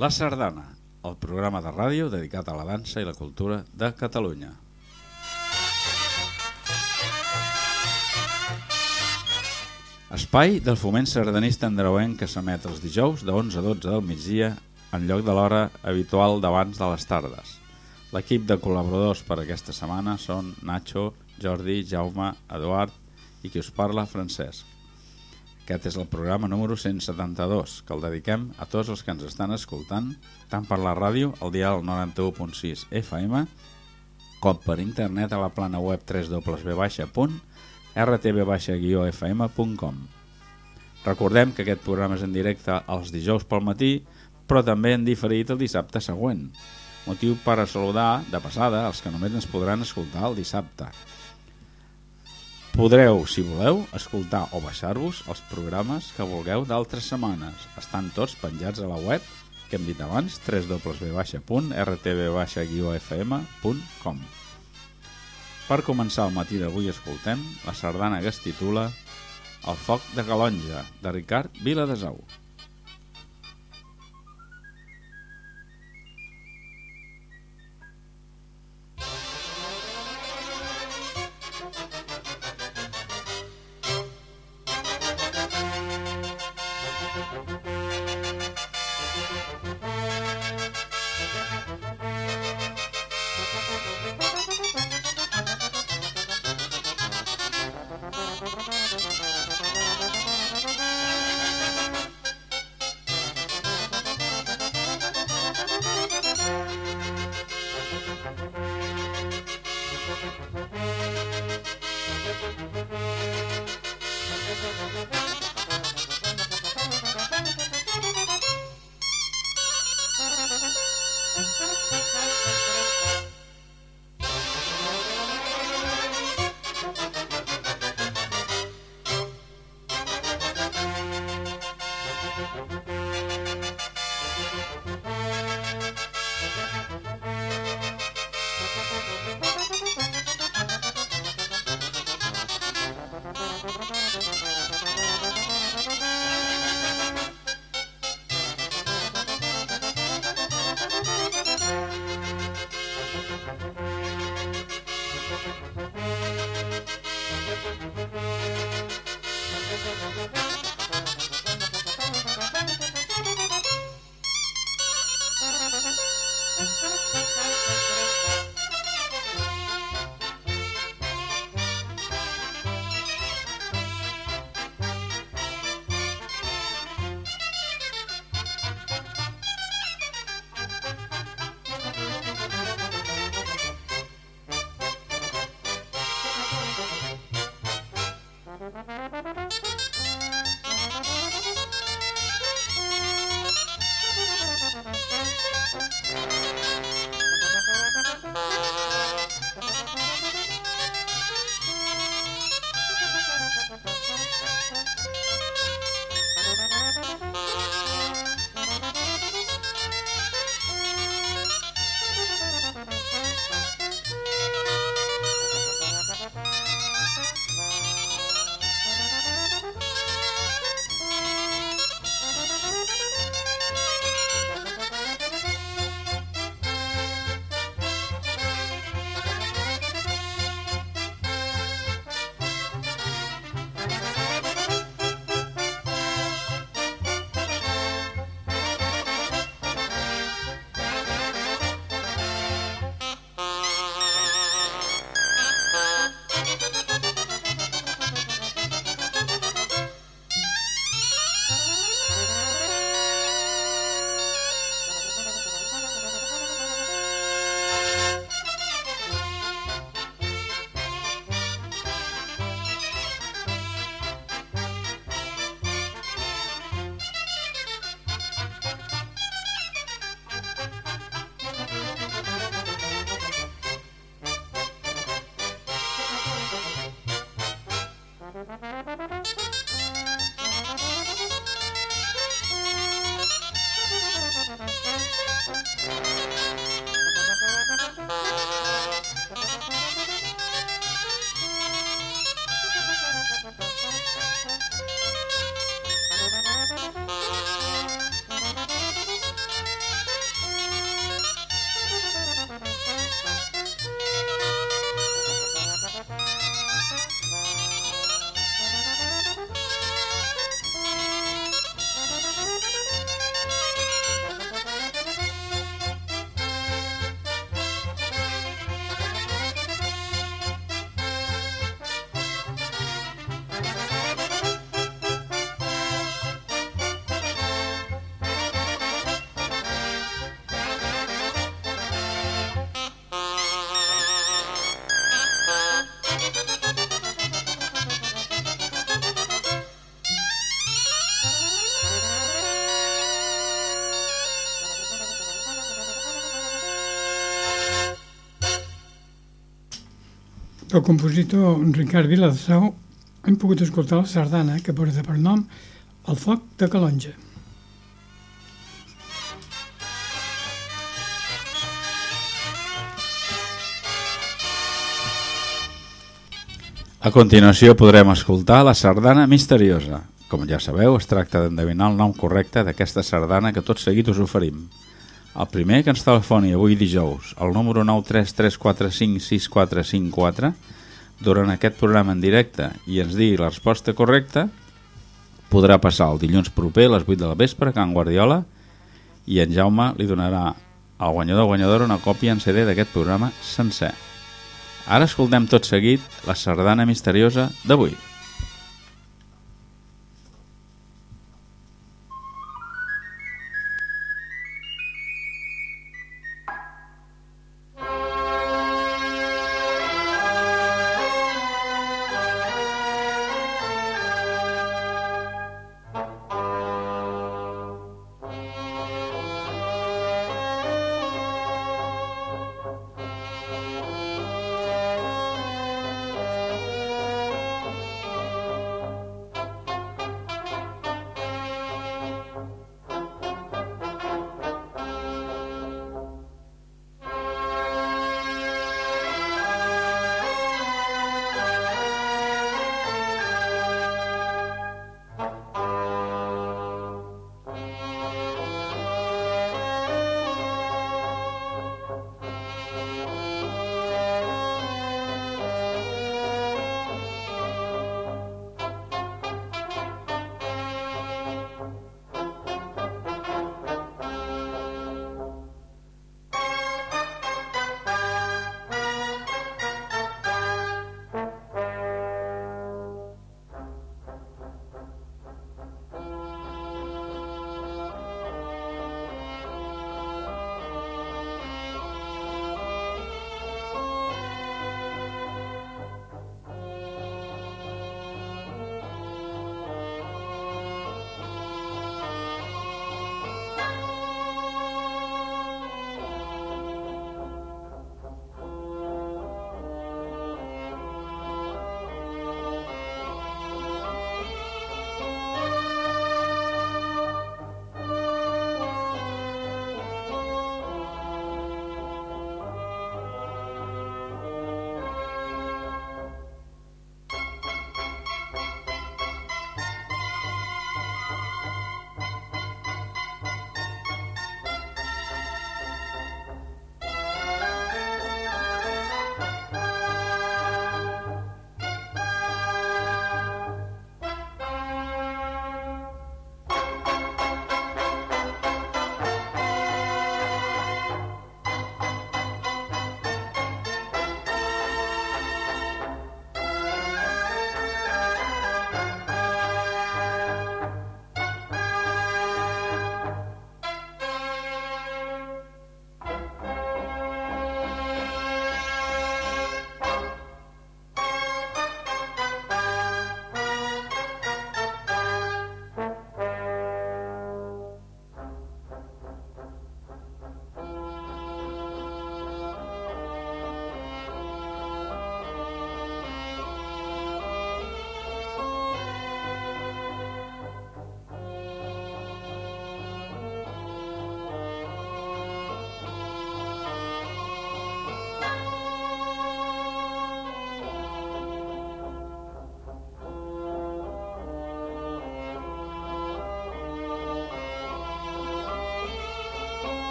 La Sardana, el programa de ràdio dedicat a la dansa i la cultura de Catalunya. Espai del foment sardanista andreuenc que s'emet els dijous de 11 a 12 del migdia en lloc de l'hora habitual d'abans de les tardes. L'equip de col·laboradors per aquesta setmana són Nacho, Jordi, Jaume, Eduard i qui us parla, Francesc. Aquest és el programa número 172, que el dediquem a tots els que ens estan escoltant, tant per la ràdio, al dial 91.6 FM, com per internet a la plana web www.rtb-fm.com. Recordem que aquest programa és en directe els dijous pel matí, però també en diferit el dissabte següent. Motiu per a saludar, de passada, els que només ens podran escoltar el dissabte. Podreu, si voleu, escoltar o baixar-vos els programes que vulgueu d'altres setmanes. Estan tots penjats a la web que hem dit abans, www.rtb-fm.com. Per començar el matí d'avui escoltem la sardana que es titula El foc de Calonja, de Ricard Viladesau. Del compositor Ricard Viladasau hem pogut escoltar la sardana que porta per nom El foc de Calonja. A continuació podrem escoltar la sardana misteriosa. Com ja sabeu, es tracta d'endevinar el nom correcte d'aquesta sardana que tot seguit us oferim. El primer que ens telefoni avui dijous, el número 933456454, durant aquest programa en directe i ens digui la resposta correcta, podrà passar el dilluns proper a les 8 de la vespre a Can Guardiola i en Jaume li donarà al guanyador o guanyadora una còpia en CD d'aquest programa sencer. Ara escoltem tot seguit la sardana misteriosa d'avui.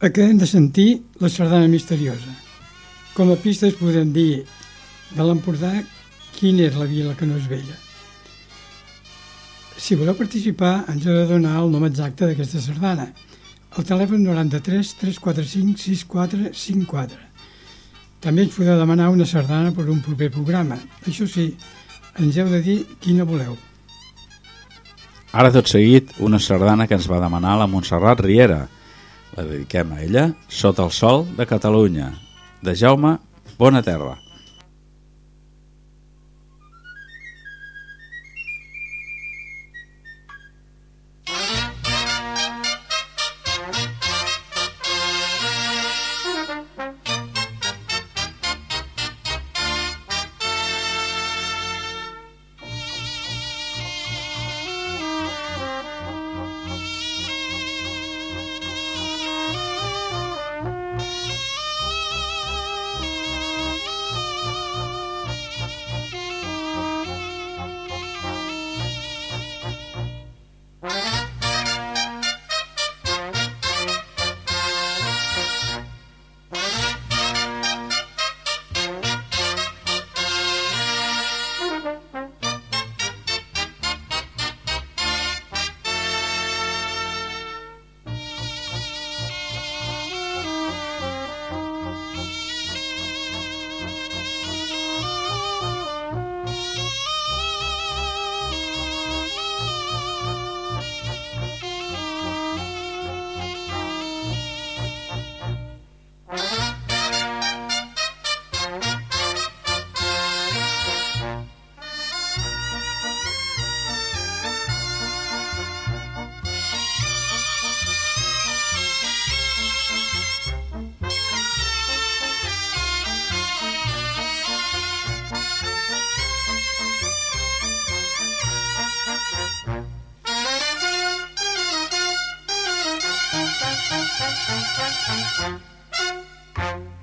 Acabem de sentir la sardana misteriosa. Com a pistes podem dir de l'Empordà quina és la vila que no és vella. Si voleu participar, ens heu de donar el nom exacte d'aquesta sardana. El telèfon 93 345 6454. També ens podeu demanar una sardana per un proper programa. Això sí, ens heu de dir quina voleu. Ara tot seguit, una sardana que ens va demanar la Montserrat Riera. La dediquem a ella, Sota el sol de Catalunya, de Jaume Bona Thank you.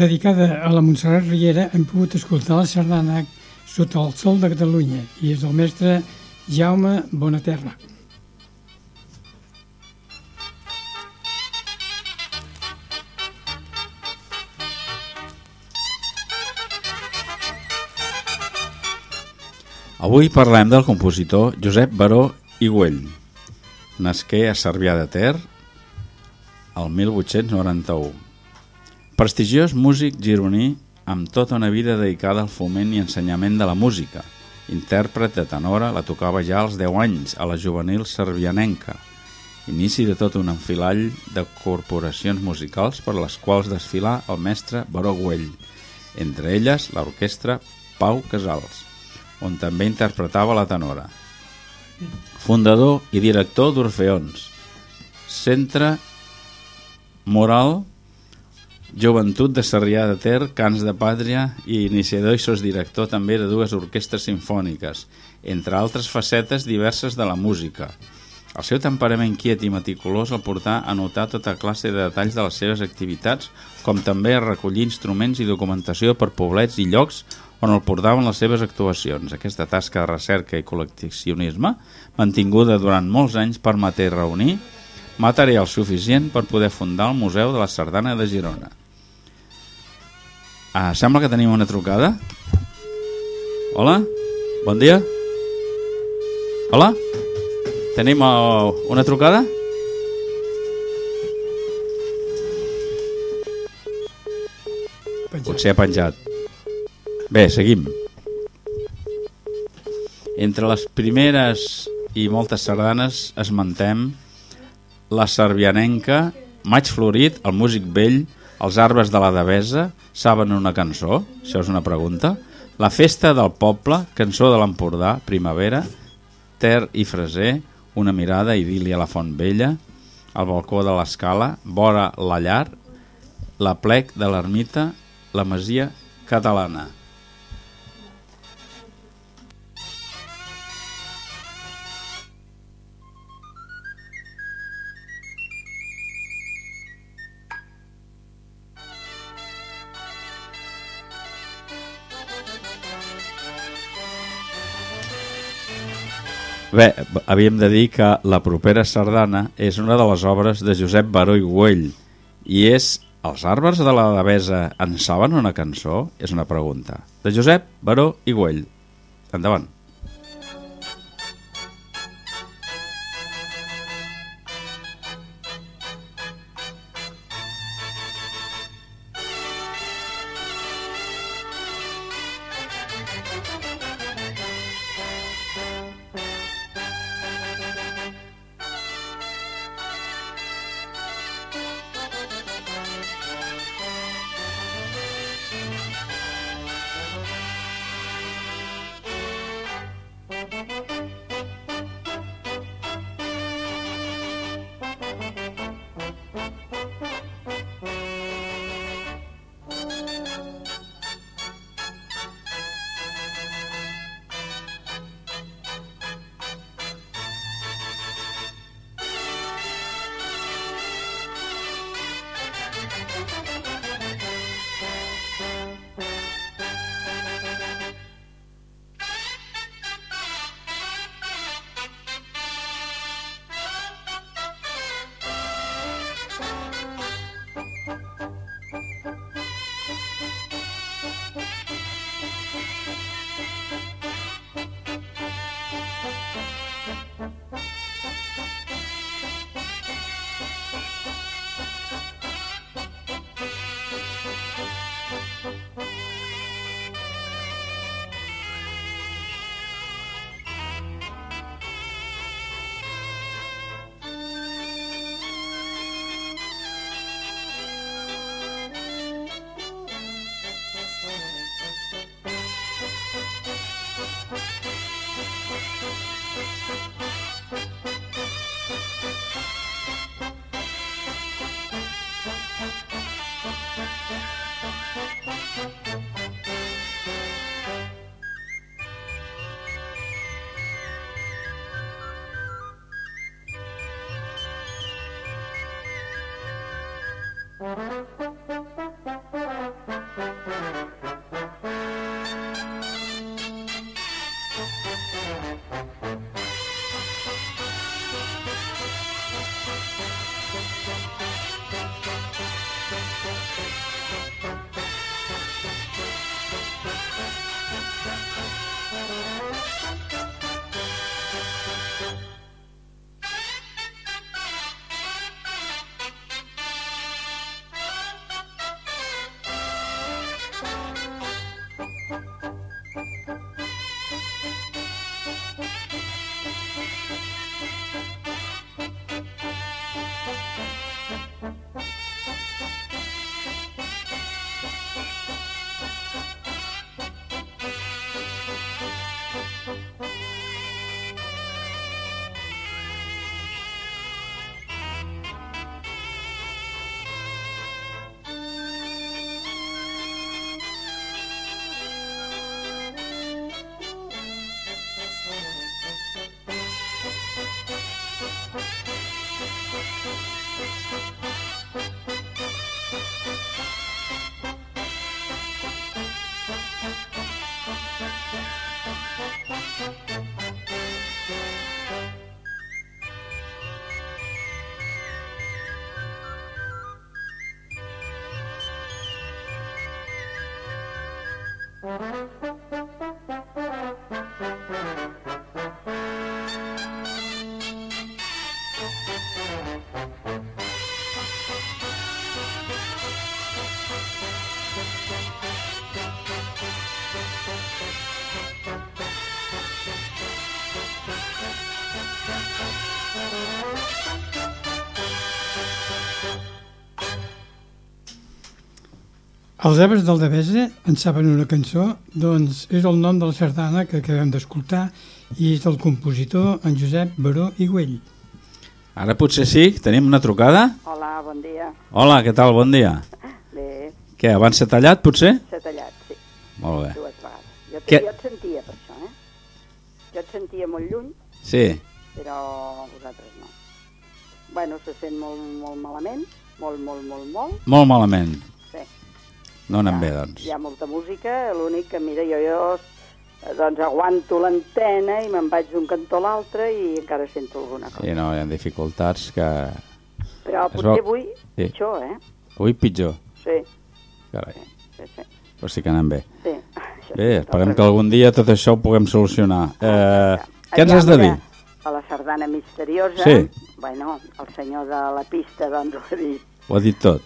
Dedicada a la Montserrat Riera, hem pogut escoltar la sardana Sota el sol de Catalunya i és del mestre Jaume Bonaterra. Avui parlem del compositor Josep Baró i Güell. Nasqué a Cervià de Ter el 1891. Prestigiós músic gironí amb tota una vida dedicada al foment i ensenyament de la música. Intèrpret de tenora, la tocava ja als 10 anys a la juvenil servianenca. Inici de tot un enfilall de corporacions musicals per les quals desfilar el mestre Baró Güell, entre elles l'orquestra Pau Casals on també interpretava la tenora. Fundador i director d'Orfeons, Centre Moral, Joventut de Sarrià de Ter, Cants de Pàtria i iniciador i director també de dues orquestres sinfòniques, entre altres facetes diverses de la música. El seu temperament quiet i meticulós el portà a notar tota classe de detalls de les seves activitats, com també a recollir instruments i documentació per poblets i llocs on el portaven les seves actuacions. Aquesta tasca de recerca i col·leccionisme, mantinguda durant molts anys, permeté reunir material suficient per poder fundar el Museu de la Sardana de Girona. Ah, sembla que tenim una trucada. Hola, bon dia. Hola, tenim uh, una trucada? Potser ha penjat. Bé, seguim. Entre les primeres i moltes sardanes esmentem la Servianenca, Maig Florit, el Músic Vell, els Arbres de la Devesa, saben una cançó? Això és una pregunta. La Festa del Poble, Cançó de l'Empordà, Primavera, Ter i Freser, Una mirada, Idília a la Font Vella, El balcó de l'Escala, Vora la Llar, La Plec de l'Ermita, La Masia Catalana. Bé, havíem de dir que la propera sardana és una de les obres de Josep Baró i Güell i és Els arbres de la Devesa en saben una cançó? És una pregunta. De Josep Baró i Güell. Endavant. Els Ebres del Devesa en saben una cançó, doncs és el nom de la sardana que acabem d'escoltar i és del compositor en Josep Baró i Güell. Ara potser sí, tenim una trucada. Hola, bon dia. Hola, què tal? Bon dia. Bé, Què, abans s'ha tallat, potser? s'ha tallat, sí, Molt bé. dues vegades. Jo, Què? te, jo et sentia per això, eh? Jo et sentia molt lluny, Sí, però vosaltres no. Bueno, se sent molt, molt malament, molt, molt, molt, molt. molt malament. Sí. No ha- bé, doncs. Hi ha molta música, l'únic que, mira, jo, jo doncs aguanto l'antena i me'n vaig d'un cantó a l'altre i encara sento alguna cosa. Sí, no, hi ha dificultats que... Però Es potser veu- avui Sí. pitjor, eh? Avui pitjor. Sí, Carai, sí, sí. però sí que anem bé. sí. Bé, sí, esperem que algun dia tot això ho puguem solucionar. Eh, què ens has de dir? A la sardana misteriosa, Sí. bueno, el senyor de la pista doncs ho ha dit, Ho ha dit tot.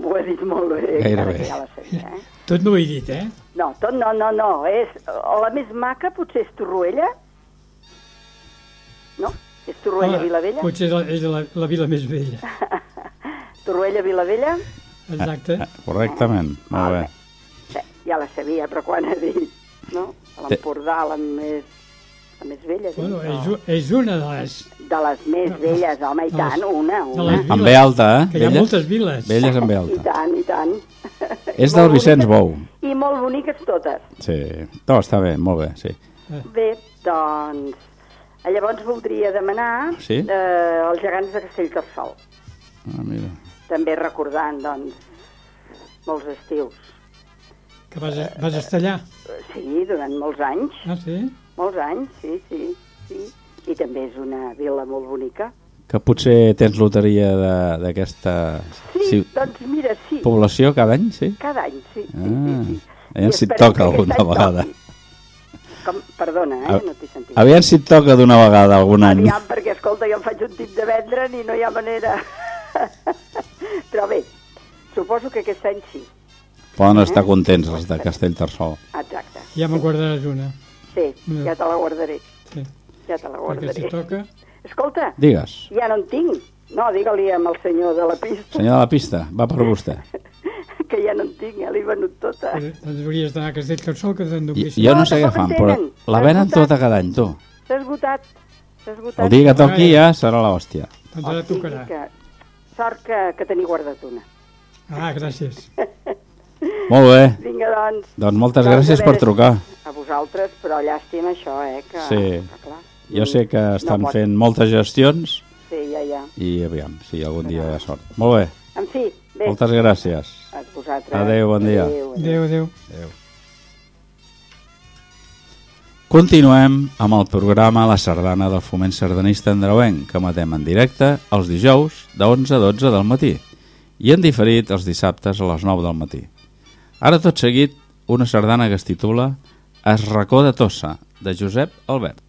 M'ho ha dit molt bé, Gairebé. ja sabia, eh? Tot no ho he dit, eh? No, tot no, no, no, és, la més maca potser és Torroella, no? És Torroella Home, Vilavella? Potser és la, és la, la vila més vella. Torroella Vilavella? Exacte. Eh, correctament, molt bé. Sí, ja la sabia, però quan ha dit, no? A l'Empordà, la més, la més vella. dic, Bueno, no? és, és una de les... De les més velles, home, i les- tant, una, una. les- Amb B alta, eh? Que hi ha Velles? moltes viles. Velles amb B I alta. tant, i tant. És I del Vicenç Bou. I molt boniques totes. Sí. No, està bé, molt bé, sí. Bé, doncs... eh, Llavors voldria demanar Sí? eh, els gegants de Castellterçol. Ah, mira. També recordant, doncs, molts estius. Que vas, vas estar allà. Eh, Sí, durant molts anys. Ah, sí? Molts anys, sí, sí, sí. I també és una vila molt bonica. Que potser tens loteria de- d'aquesta Sí, ci- doncs mira, sí. població cada any, sí? Cada any, sí. sí, Ah, sí, sí. aviam I si et toca alguna vegada. toqui. Com, perdona, eh? A- No t'he sentit. Aviam si et toca d'una vegada algun any. Aviam, perquè, escolta, jo em faig un tip de vendre'n i no hi ha manera. Però bé, suposo que aquest any sí. Poden estar contents els de Castellterçol. Exacte. Ja me'n guardaràs una. Sí, ja te la guardaré. Sí. Ja te la Perquè si guardaré. toca... Escolta, Digues, ja no en tinc. No, digue-li amb el senyor de la pista senyor de la pista, va per vostè. que ja no en tinc, ja l'he venut tota. Doncs doncs hauries d'anar a Castellterçol que I, t'enduguessin. jo no No, sé què fan, però la venen esgotat. tota cada any, tu. S'ha esgotat. Esgotat. El dia que toqui ja serà l'hòstia. Doncs ara tocarà. Que... Sort que, que teniu guardat una. Ah, gràcies. Molt bé, Vinga, doncs, doncs moltes Doncs, a gràcies per trucar. a vosaltres, però llàstima això, eh? Que, Sí. que clar, Jo sé que estan pot- fent moltes gestions Sí, ja, ja. i aviam, si algun dia hi ha sort. Molt bé, En fi, bé, moltes gràcies. a vosaltres. Adéu, bon dia. Adéu, adéu. Adéu, adéu. Adéu. Continuem amb el programa La Sardana del Foment Sardanista Andreuenc, que matem en directe els dijous de 11 a 12 del matí i en diferit els dissabtes a les 9 del matí. Ara tot seguit, una sardana que es titula Es racó de Tossa, de Josep Albert.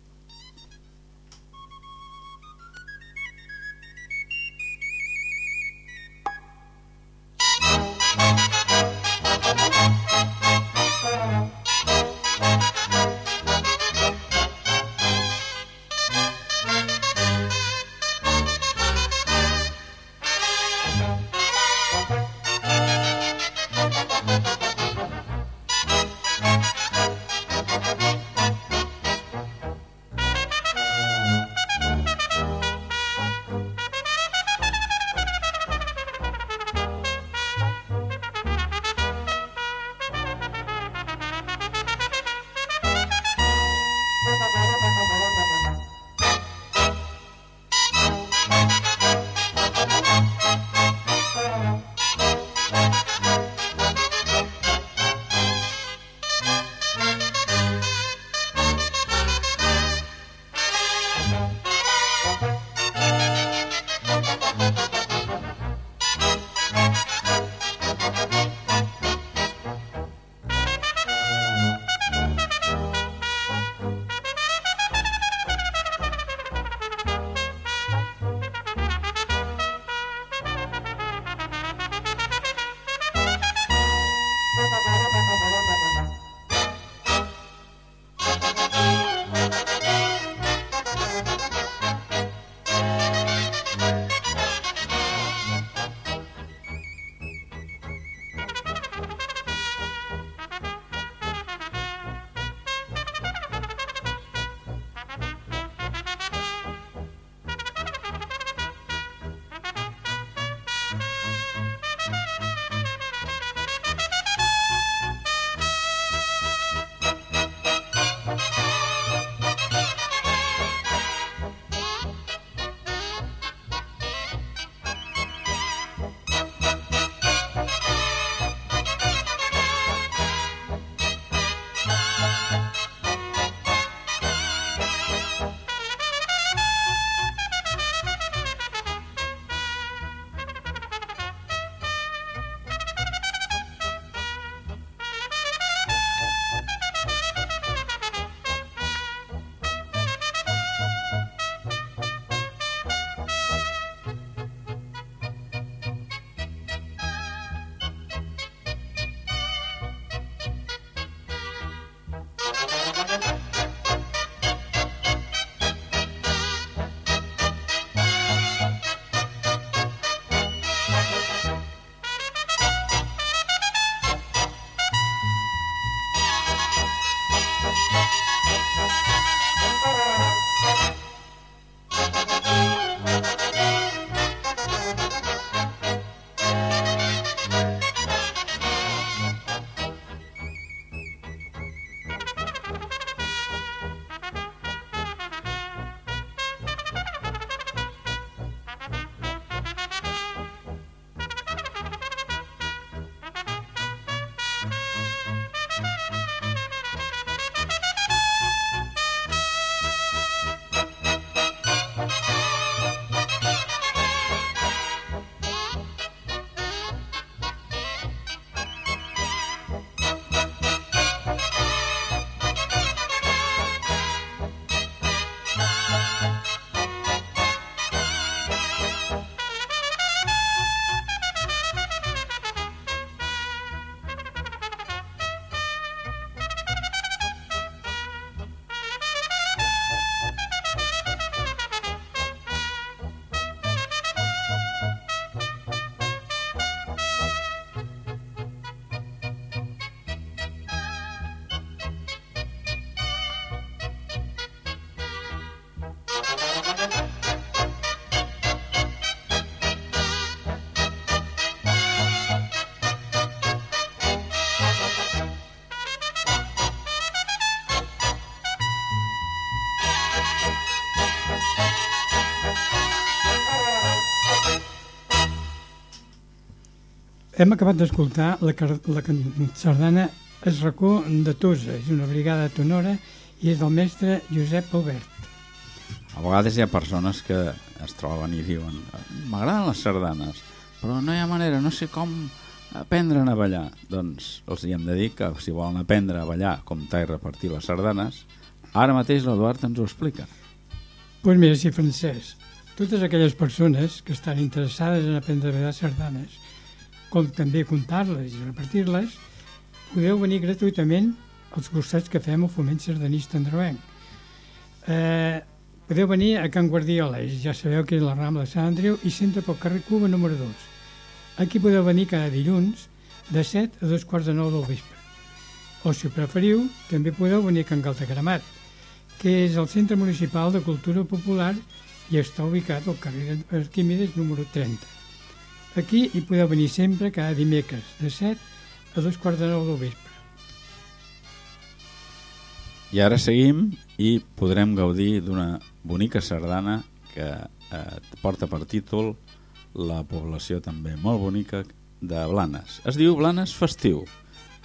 Hem acabat d'escoltar la, la sardana Es racó de Tosa, és una brigada tonora i és del mestre Josep Albert. A vegades hi ha persones que es troben i diuen m'agraden les sardanes, però no hi ha manera, no sé com aprendre a ballar. Doncs els hi hem de dir que si volen aprendre a ballar, comptar i repartir les sardanes, ara mateix l'Eduard ens ho explica. Doncs pues mira, sí, Francesc, totes aquelles persones que estan interessades en aprendre a ballar sardanes com també comptar-les i repartir-les, podeu venir gratuïtament als cursats que fem al Foment Sardanista Androenc. Eh, podeu venir a Can Guardiola, ja sabeu que és la Rambla de Sant Andreu, i centre pel carrer Cuba número 2. Aquí podeu venir cada dilluns de 7 a 2 quarts de 9 del vespre. O, si preferiu, també podeu venir a Can Galtagramat, que és el Centre Municipal de Cultura Popular i està ubicat al carrer Arquímedes número 30. Aquí hi podeu venir sempre cada dimecres, de 7 a dos quarts de nou del vespre. I ara seguim i podrem gaudir d'una bonica sardana que eh, porta per títol la població també molt bonica de Blanes. Es diu Blanes Festiu,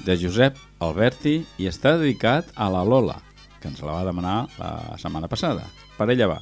de Josep Alberti i està dedicat a la Lola, que ens la va demanar la setmana passada. Per ella va.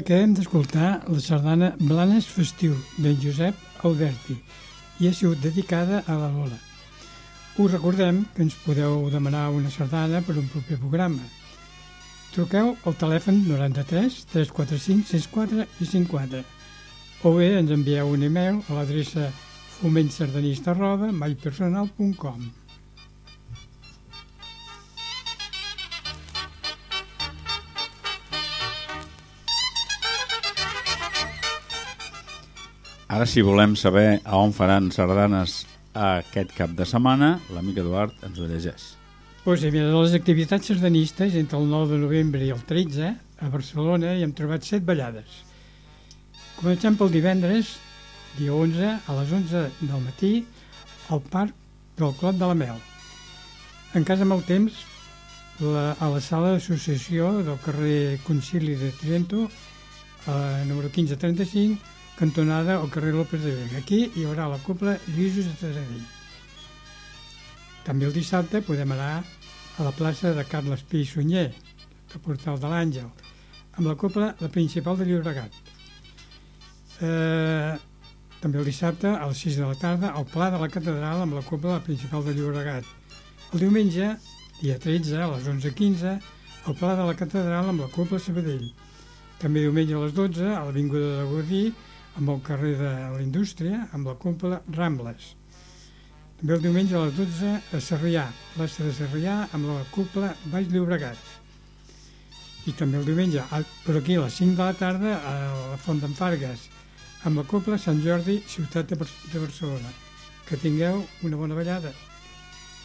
Acabem d'escoltar la sardana Blanes Festiu d'en Josep Alberti i ha sigut dedicada a la Lola. Us recordem que ens podeu demanar una sardana per un proper programa. Truqueu al telèfon 93 345 64 i 54 o bé ens envieu un e-mail a l'adreça fomentsardanista arroba mypersonal.com Ara, si volem saber a on faran sardanes aquest cap de setmana, l'amic Eduard ens ho llegeix. Pues, mira, de les activitats sardanistes, entre el 9 de novembre i el 13, a Barcelona hi hem trobat set ballades. Comencem pel divendres, dia 11, a les 11 del matí, al Parc del Clot de la Mel. En cas amb el temps, la, a la sala d'associació del carrer Concili de Trento, eh, número 1535, cantonada al carrer López de Vega. Aquí hi haurà la copla Lluïsos de Taradell. També el dissabte podem anar a la plaça de Carles Pi i Sunyer, el portal de l'Àngel, amb la copla La Principal de Llobregat. Eh, també el dissabte, a les 6 de la tarda, al Pla de la Catedral amb la copla La Principal de Llobregat. El diumenge, dia 13, a les 11.15, al Pla de la Catedral amb la copla Sabadell. També diumenge a les 12, a l'Avinguda de Godí, amb el carrer de la Indústria, amb la cúpula Rambles. També el diumenge a les 12 a Sarrià, l'Estre de Sarrià, amb la cúpula Baix Llobregat. I també el diumenge, per aquí a les 5 de la tarda, a la Font d'en Fargues, amb la cúpula Sant Jordi, ciutat de Barcelona. Que tingueu una bona ballada.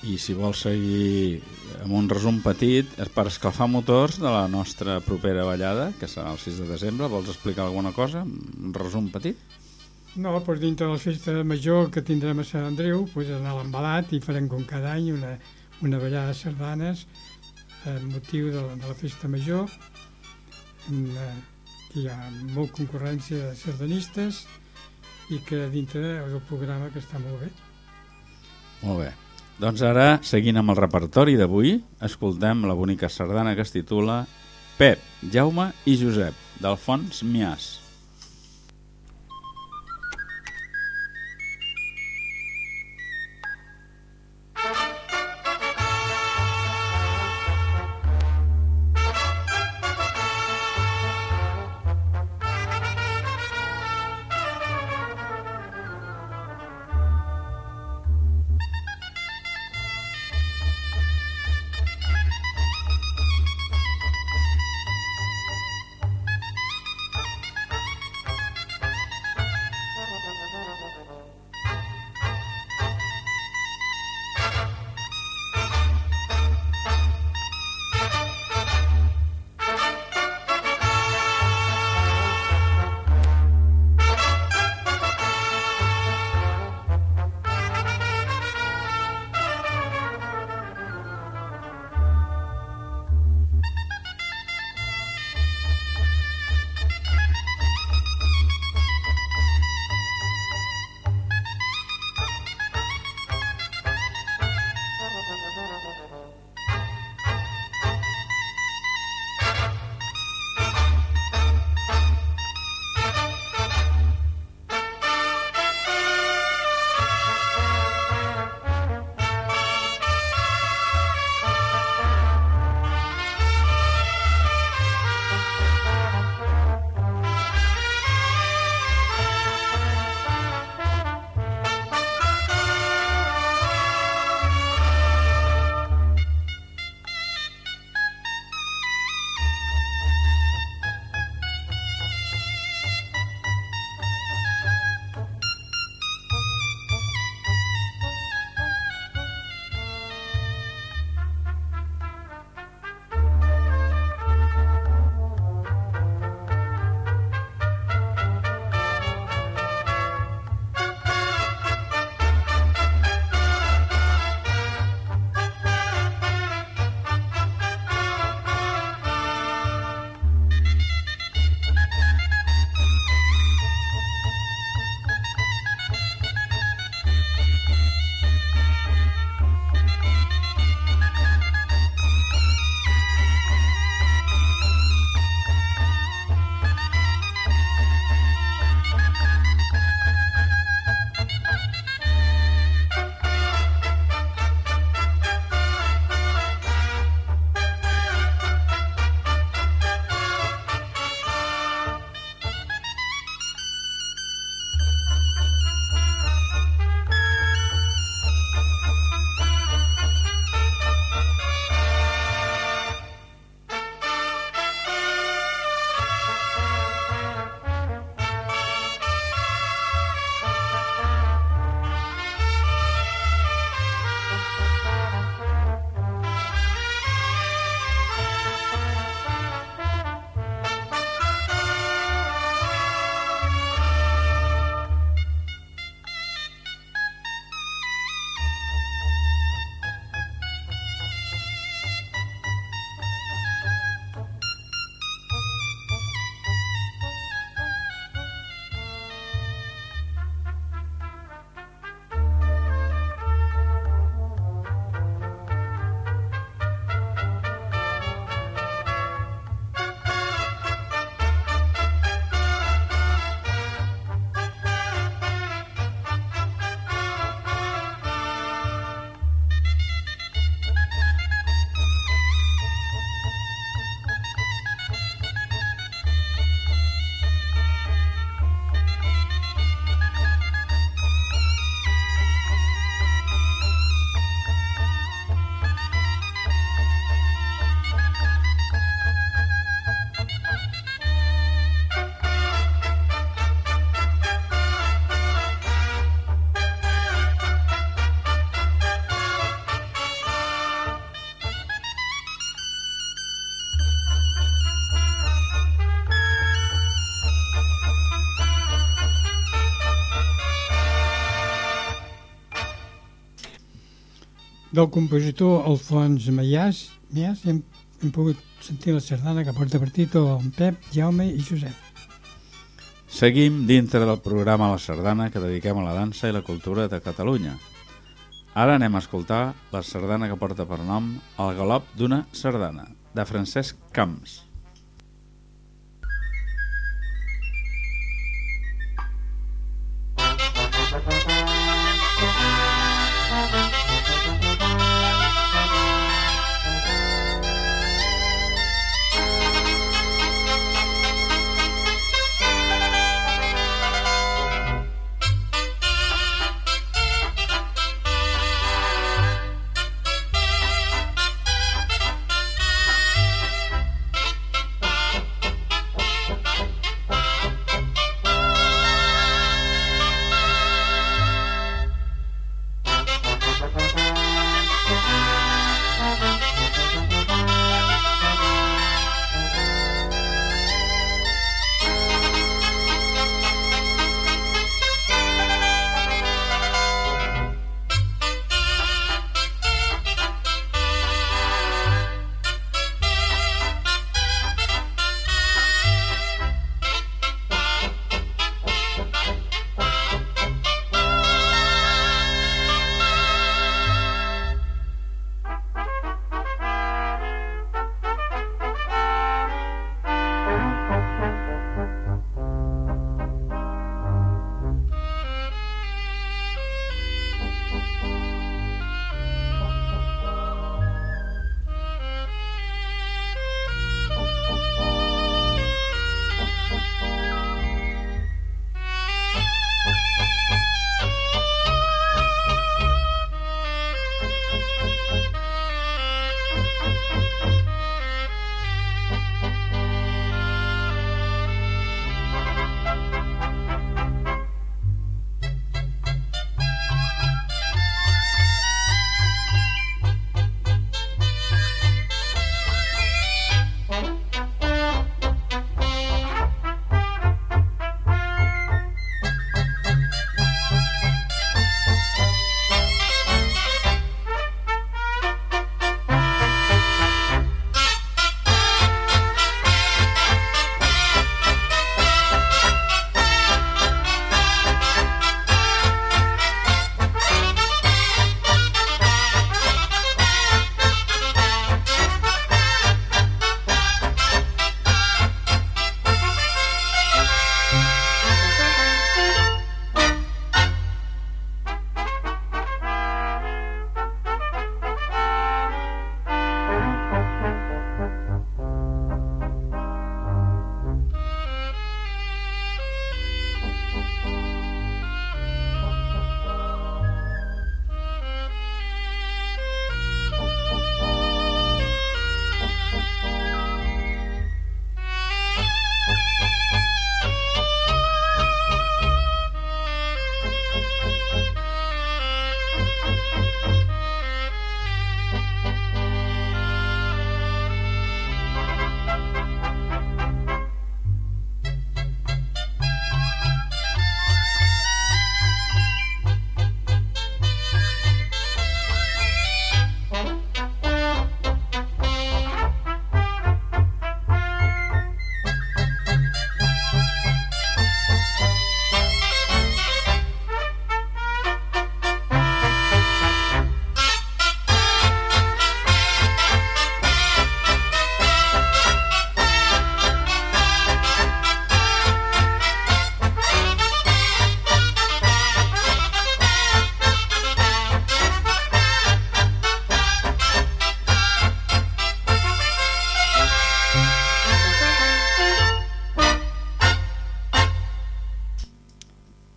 I si vols seguir amb un resum petit, és per escalfar motors de la nostra propera ballada, que serà el 6 de desembre. Vols explicar alguna cosa? Un resum petit? No, doncs dintre de la festa major que tindrem a Sant Andreu, doncs anar a l'embalat i farem com cada any una, una ballada de sardanes amb motiu de la, de la festa major. Una, hi ha molt concurrència de sardanistes i que dintre del programa que està molt bé. Molt bé. Doncs ara, seguint amb el repertori d'avui, escoltem la bonica sardana que es titula Pep, Jaume i Josep, d'Alfons Mias. Del compositor Alfons Maiàs, Maiàs hem, hem pogut sentir la sardana que porta per títol en Pep, Jaume i Josep. Seguim dintre del programa La Sardana que dediquem a la dansa i la cultura de Catalunya. Ara anem a escoltar la sardana que porta per nom El galop d'una sardana, de Francesc Camps.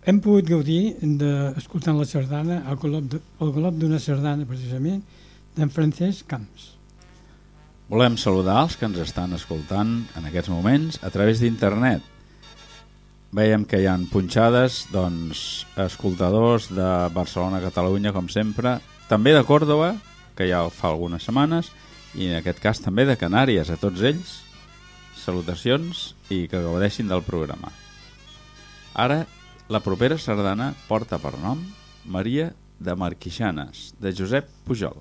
Hem pogut gaudir de, la sardana, el galop d'una sardana, precisament, d'en Francesc Camps. Volem saludar els que ens estan escoltant en aquests moments a través d'internet. Veiem que hi han punxades, doncs, escoltadors de Barcelona, Catalunya, com sempre, també de Còrdoba, que ja fa algunes setmanes, i en aquest cas també de Canàries, a tots ells, salutacions i que gaudeixin del programa. Ara, la propera sardana porta per nom Maria de Marquixanes, de Josep Pujol.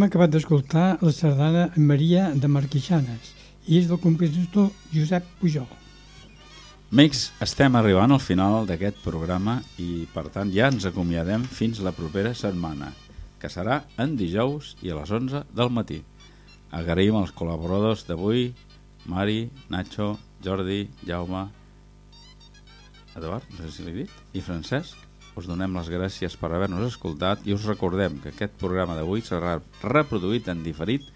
Hem acabat d'escoltar la sardana Maria de Marquixanes i és del compositor Josep Pujol. Amics, estem arribant al final d'aquest programa i, per tant, ja ens acomiadem fins la propera setmana, que serà en dijous i a les 11 del matí. Agraïm als col·laboradors d'avui, Mari, Nacho, Jordi, Jaume, Eduard, no sé si l'he dit, i Francesc, us donem les gràcies per haver-nos escoltat i us recordem que aquest programa d'avui serà reproduït en diferit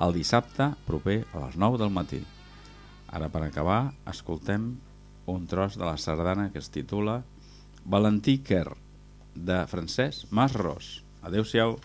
el dissabte proper a les 9 del matí. Ara, per acabar, escoltem un tros de la sardana que es titula Valentí Quer, de Francesc Mas Ros. Adéu-siau.